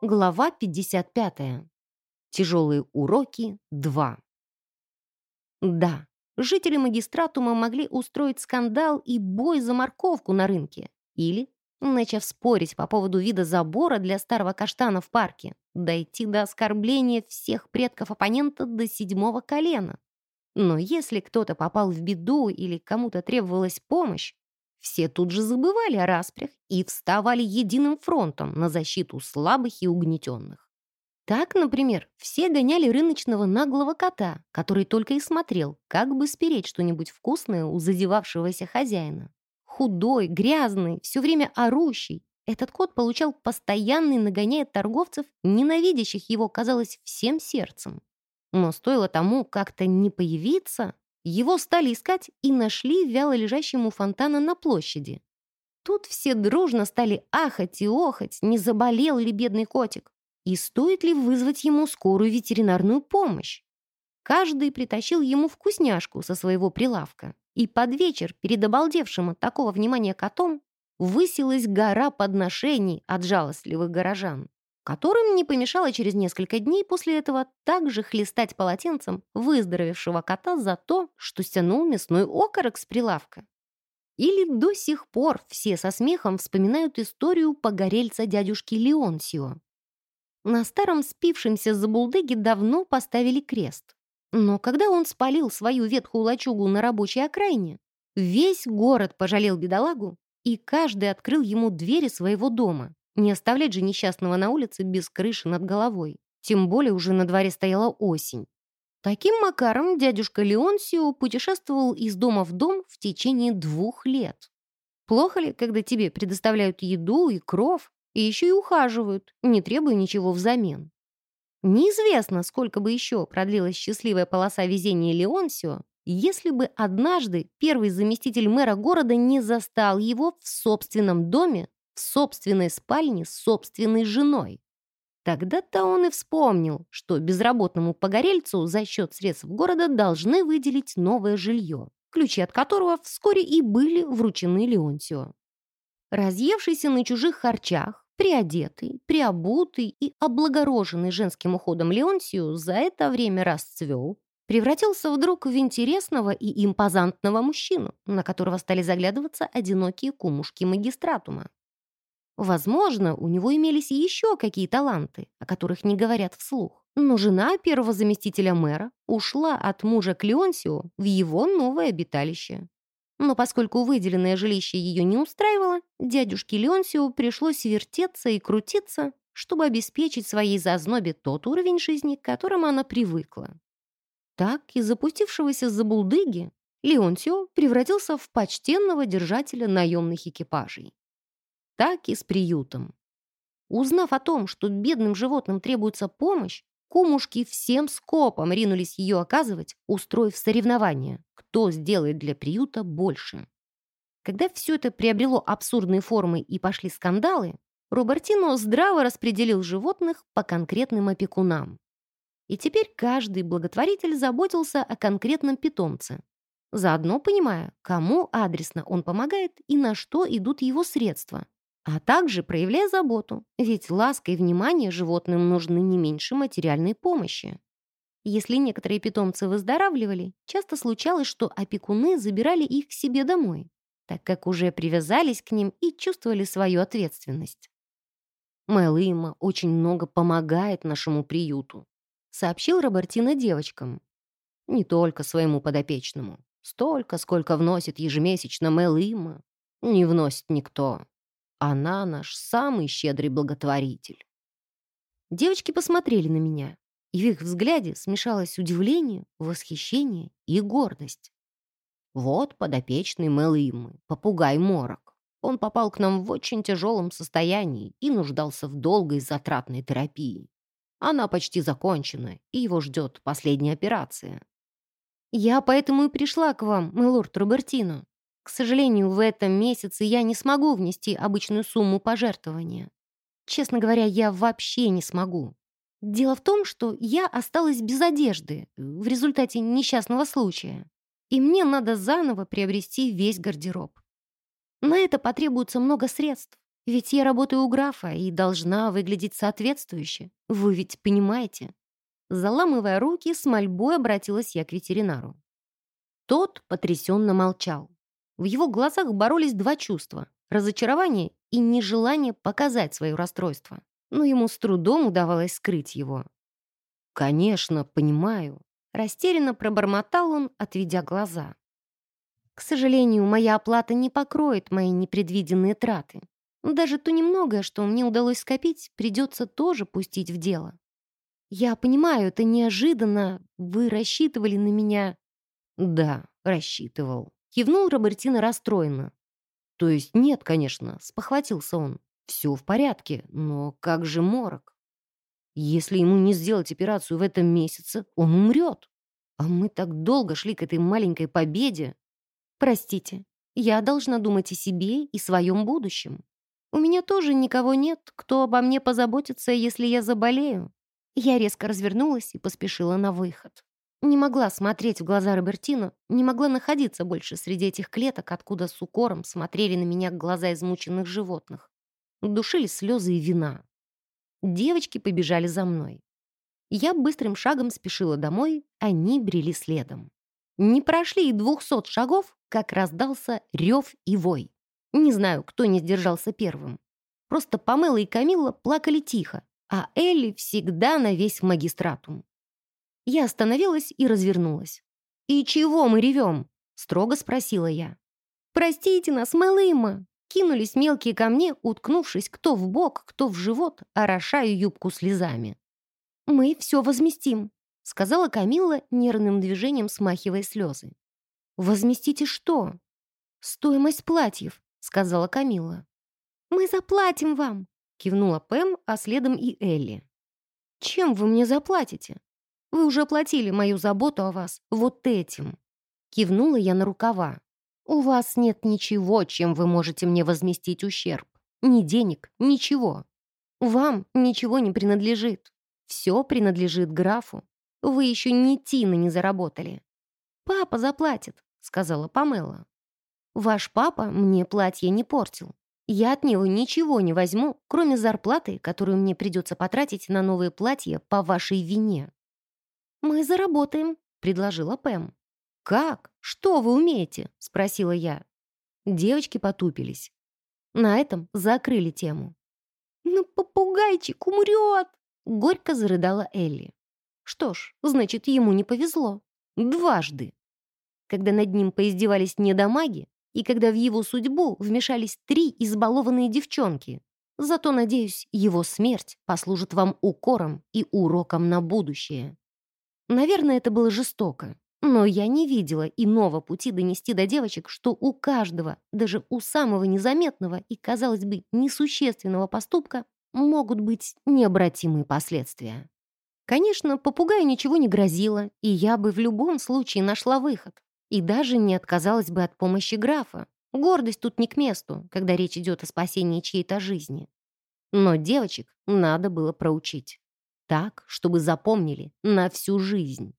Глава 55. Тяжелые уроки 2. Да, жители магистратума могли устроить скандал и бой за морковку на рынке. Или, начав спорить по поводу вида забора для старого каштана в парке, дойти до оскорбления всех предков оппонента до седьмого колена. Но если кто-то попал в беду или кому-то требовалась помощь, все тут же забывали о распрях и вставали единым фронтом на защиту слабых и угнетенных. Так, например, все гоняли рыночного наглого кота, который только и смотрел, как бы спереть что-нибудь вкусное у задевавшегося хозяина. Худой, грязный, все время орущий, этот кот получал постоянный нагоняя торговцев, ненавидящих его, казалось, всем сердцем. Но стоило тому как-то не появиться, его стали искать и нашли вяло лежащим у фонтана на площади. Тут все дружно стали ахать и охать, не заболел ли бедный котик, и стоит ли вызвать ему скорую ветеринарную помощь. Каждый притащил ему вкусняшку со своего прилавка, и под вечер перед обалдевшим от такого внимания котом высилась гора подношений от жалостливых горожан которым не помешало через несколько дней после этого также хлестать полотенцем выздоровевшего кота за то, что стянул мясной окорок с прилавка. Или до сих пор все со смехом вспоминают историю погорельца дядюшки Леонсио. На старом спившемся забулдыге давно поставили крест. Но когда он спалил свою ветхую лачугу на рабочей окраине, весь город пожалел бедолагу, и каждый открыл ему двери своего дома. Не оставлять же несчастного на улице без крыши над головой. Тем более уже на дворе стояла осень. Таким макаром дядюшка Леонсио путешествовал из дома в дом в течение двух лет. Плохо ли, когда тебе предоставляют еду и кров, и еще и ухаживают, не требуя ничего взамен? Неизвестно, сколько бы еще продлилась счастливая полоса везения Леонсио, если бы однажды первый заместитель мэра города не застал его в собственном доме в собственной спальне с собственной женой. Тогда-то он и вспомнил, что безработному погорельцу за счет средств города должны выделить новое жилье, ключи от которого вскоре и были вручены Леонтию. Разъевшийся на чужих харчах, приодетый, приобутый и облагороженный женским уходом Леонтию за это время расцвел, превратился вдруг в интересного и импозантного мужчину, на которого стали заглядываться одинокие кумушки магистратума. Возможно, у него имелись и еще какие таланты, о которых не говорят вслух. Но жена первого заместителя мэра ушла от мужа Клеонсио в его новое обиталище. Но поскольку выделенное жилище ее не устраивало, дядюшке Леонсио пришлось вертеться и крутиться, чтобы обеспечить своей зазнобе тот уровень жизни, к которому она привыкла. Так, из запустившегося забулдыги Леонсио превратился в почтенного держателя наемных экипажей так и с приютом. Узнав о том, что бедным животным требуется помощь, кумушки всем скопом ринулись ее оказывать, устроив соревнования, кто сделает для приюта больше. Когда все это приобрело абсурдные формы и пошли скандалы, Робертино здраво распределил животных по конкретным опекунам. И теперь каждый благотворитель заботился о конкретном питомце, заодно понимая, кому адресно он помогает и на что идут его средства а также проявляя заботу, ведь ласка и внимание животным нужны не меньше материальной помощи. Если некоторые питомцы выздоравливали, часто случалось, что опекуны забирали их к себе домой, так как уже привязались к ним и чувствовали свою ответственность. «Мэлыма очень много помогает нашему приюту», сообщил Робертино девочкам. «Не только своему подопечному. Столько, сколько вносит ежемесячно Мэлыма, не вносит никто. Она наш самый щедрый благотворитель. Девочки посмотрели на меня, и в их взгляде смешалось удивление, восхищение и гордость. Вот подопечный Мэлымы, попугай Морок. Он попал к нам в очень тяжелом состоянии и нуждался в долгой затратной терапии. Она почти закончена, и его ждет последняя операция. «Я поэтому и пришла к вам, милорд Робертино», к сожалению, в этом месяце я не смогу внести обычную сумму пожертвования. Честно говоря, я вообще не смогу. Дело в том, что я осталась без одежды в результате несчастного случая, и мне надо заново приобрести весь гардероб. На это потребуется много средств, Ведь я работаю у графа и должна выглядеть соответствующе. Вы ведь понимаете?» Заламывая руки, с мольбой обратилась я к ветеринару. Тот потрясенно молчал. В его глазах боролись два чувства — разочарование и нежелание показать свое расстройство. Но ему с трудом удавалось скрыть его. «Конечно, понимаю», — растерянно пробормотал он, отведя глаза. «К сожалению, моя оплата не покроет мои непредвиденные траты. Даже то немногое, что мне удалось скопить, придется тоже пустить в дело. Я понимаю, это неожиданно. Вы рассчитывали на меня...» «Да, рассчитывал», — кивнул Робертино расстроенно. «То есть нет, конечно», — спохватился он. «Все в порядке, но как же морок? Если ему не сделать операцию в этом месяце, он умрет. А мы так долго шли к этой маленькой победе. Простите, я должна думать о себе и своем будущем. У меня тоже никого нет, кто обо мне позаботится, если я заболею». Я резко развернулась и поспешила на выход. Не могла смотреть в глаза Робертино, не могла находиться больше среди этих клеток, откуда с укором смотрели на меня глаза измученных животных. Душили слезы и вина. Девочки побежали за мной. Я быстрым шагом спешила домой, они брели следом. Не прошли и двухсот шагов, как раздался рев и вой. Не знаю, кто не сдержался первым. Просто Памела и Камилла плакали тихо, а Элли всегда на весь магистратум. Я остановилась и развернулась. «И чего мы ревем?» — строго спросила я. «Простите нас, малыма!» Кинулись мелкие ко мне, уткнувшись кто в бок, кто в живот, орошая юбку слезами. «Мы все возместим», — сказала Камилла, нервным движением смахивая слезы. «Возместите что?» «Стоимость платьев», — сказала Камилла. «Мы заплатим вам», — кивнула Пэм, а следом и Элли. «Чем вы мне заплатите?» Вы уже оплатили мою заботу о вас вот этим». Кивнула я на рукава. «У вас нет ничего, чем вы можете мне возместить ущерб. Ни денег, ничего. Вам ничего не принадлежит. Все принадлежит графу. Вы еще ни тины не заработали». «Папа заплатит», — сказала Памела. «Ваш папа мне платье не портил. Я от него ничего не возьму, кроме зарплаты, которую мне придется потратить на новые платья по вашей вине». «Мы заработаем», — предложила Пэм. «Как? Что вы умеете?» — спросила я. Девочки потупились. На этом закрыли тему. «Ну, попугайчик умрет!» — горько зарыдала Элли. Что ж, значит, ему не повезло. Дважды. Когда над ним поиздевались недомаги, и когда в его судьбу вмешались три избалованные девчонки. Зато, надеюсь, его смерть послужит вам укором и уроком на будущее. Наверное, это было жестоко. Но я не видела иного пути донести до девочек, что у каждого, даже у самого незаметного и, казалось бы, несущественного поступка могут быть необратимые последствия. Конечно, попугаю ничего не грозило, и я бы в любом случае нашла выход. И даже не отказалась бы от помощи графа. Гордость тут не к месту, когда речь идет о спасении чьей-то жизни. Но девочек надо было проучить. Так, чтобы запомнили на всю жизнь.